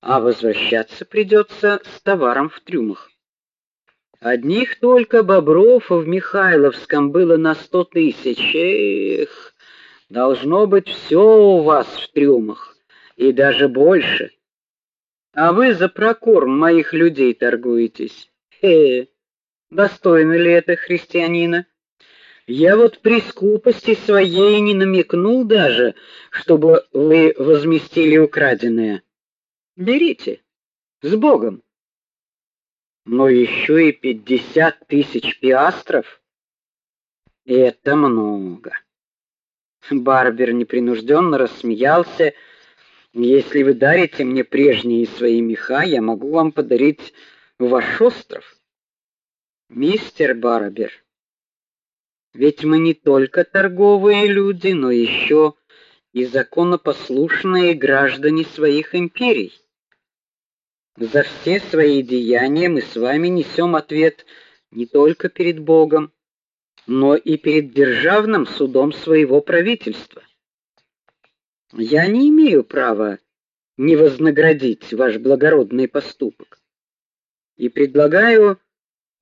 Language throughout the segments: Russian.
а возвращаться придется с товаром в трюмах. Одних только бобров в Михайловском было на сто тысяч. Эх, должно быть все у вас в трюмах, и даже больше. А вы за прокорм моих людей торгуетесь. Э, достойно ли это христианина? Я вот при скупости своей не намекнул даже, чтобы вы возместили украденное. Берите. С Богом. Но еще и пятьдесят тысяч пиастров — это много. Барбер непринужденно рассмеялся. Если вы дарите мне прежние свои меха, я могу вам подарить ваш остров. Мистер Барбер, ведь мы не только торговые люди, но еще и законопослушные граждане своих империй. За все свои деяния мы с вами несем ответ не только перед Богом, но и перед державным судом своего правительства. Я не имею права не вознаградить ваш благородный поступок. И предлагаю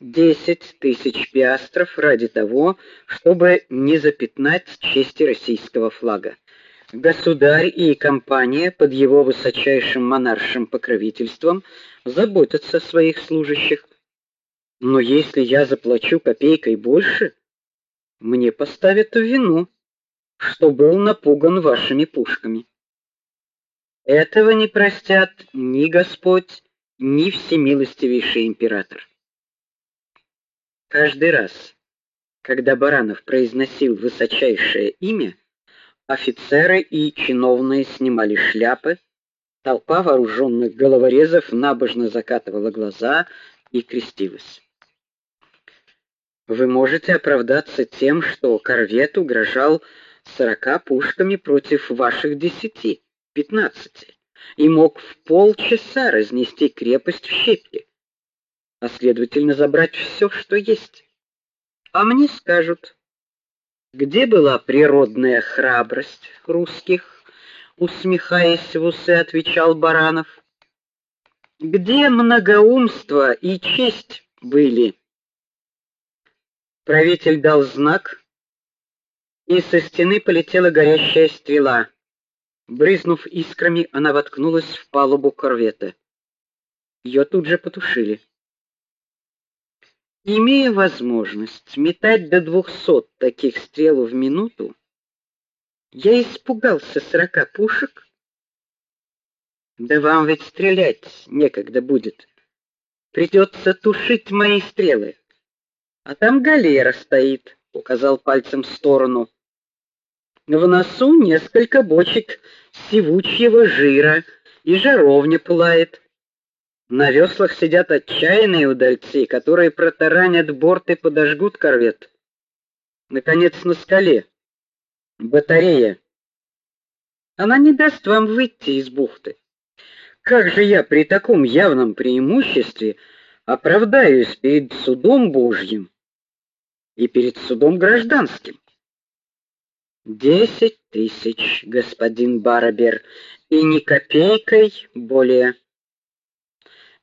десять тысяч пиастров ради того, чтобы не запятнать чести российского флага. Государь и компания под его высочайшим монаршим покровительством заботятся о своих служащих. Но если я заплачу копейкой больше, мне поставят вину, что был напуган вашими пушками. Этого не простят ни Господь, ни всемилостивейший император. Каждый раз, когда Баранов произносил высочайшее имя, офицеры и чиновные снимали шляпы, толпа вооруженных головорезов набожно закатывала глаза и крестилась. Вы можете оправдаться тем, что корвет угрожал сорока пушками против ваших десяти, пятнадцати, и мог в полчаса разнести крепость в щепки а следовательно забрать все, что есть. А мне скажут, где была природная храбрость русских, усмехаясь в усы, отвечал Баранов. Где многоумство и честь были? Правитель дал знак, и со стены полетела горящая стрела. Брызнув искрами, она воткнулась в палубу корвета. Ее тут же потушили. Имея возможность метать до двухсот таких стрел в минуту, я испугался сорока пушек. Да вам ведь стрелять некогда будет. Придется тушить мои стрелы. А там галера стоит, указал пальцем в сторону. В носу несколько бочек сивучего жира, и жаровня пылает. На веслах сидят отчаянные удальцы, которые протаранят борт и подожгут корвет. Наконец на скале батарея. Она не даст вам выйти из бухты. Как же я при таком явном преимуществе оправдаюсь перед судом Божьим и перед судом гражданским? Десять тысяч, господин Барабер, и ни копейкой более.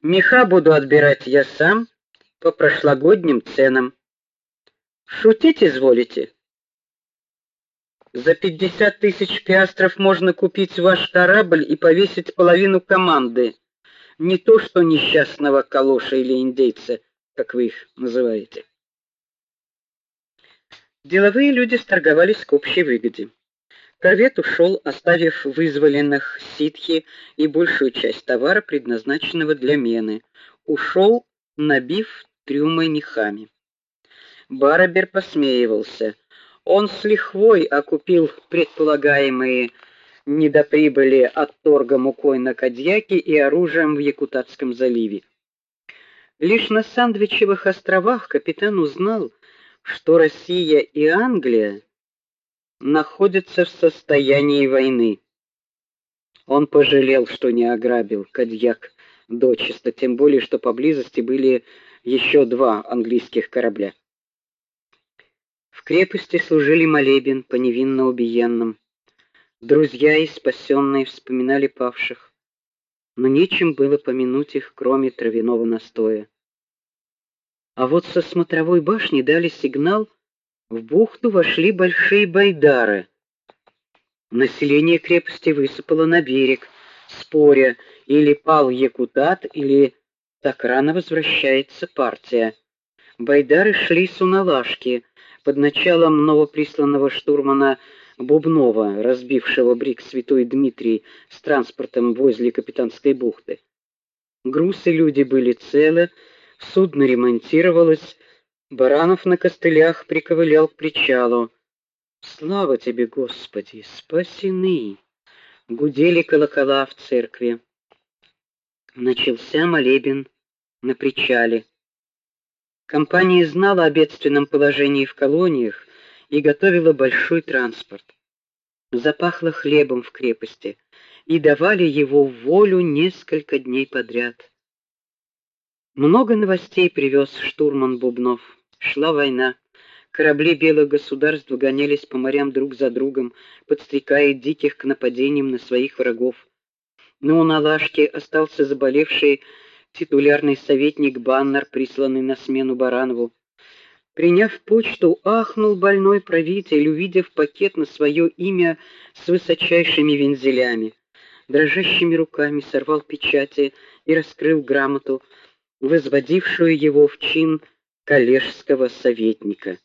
Меха буду отбирать я сам по прошлогодним ценам. Шутить изволите? За пятьдесят тысяч пиастров можно купить ваш корабль и повесить половину команды. Не то что несчастного калоша или индейца, как вы их называете. Деловые люди сторговались к общей выгоде. Корвет ушел, оставив вызволенных ситхи и большую часть товара, предназначенного для мены. Ушел, набив трюмы мехами. Барабер посмеивался. Он с лихвой окупил предполагаемые недоприбыли от торга мукой на Кадьяке и оружием в Якутатском заливе. Лишь на Сандвичевых островах капитан узнал, что Россия и Англия находится в состоянии войны. Он пожалел, что не ограбил Кадьяк дочисто, тем более что поблизости были еще два английских корабля. В крепости служили молебен по невинно убиенным. Друзья и спасенные вспоминали павших. но нечем было помянуть их, кроме травяного настоя. А вот со смотровой башни дали сигнал, в бухту вошли большие байдары. Население крепости высыпало на берег, споря, или пал Якутат, или так рано возвращается партия. Байдары шли с уналашки под началом новоприсланного штурмана Бубнова, разбившего брик Святой Дмитрий с транспортом возле капитанской бухты. Груз и люди были целы, судно ремонтировалось, Баранов на костылях приковылял к причалу. Слава тебе, Господи, спасены. Гудели колокола в церкви. Начался молебен на причале. Компания знала о бедственном положении в колониях и готовила большой транспорт. Запахло хлебом в крепости, и давали его в волю несколько дней подряд. Много новостей привез штурман Бубнов. Шла война. Корабли белых государств гонялись по морям друг за другом, подстрекая диких к нападениям на своих врагов. Но у Налашки остался заболевший титулярный советник Баннер, присланный на смену Баранову. Приняв почту, ахнул больной правитель, увидев пакет на свое имя с высочайшими вензелями. Дрожащими руками сорвал печати и раскрыл грамоту возводившую его в чин коллежского советника.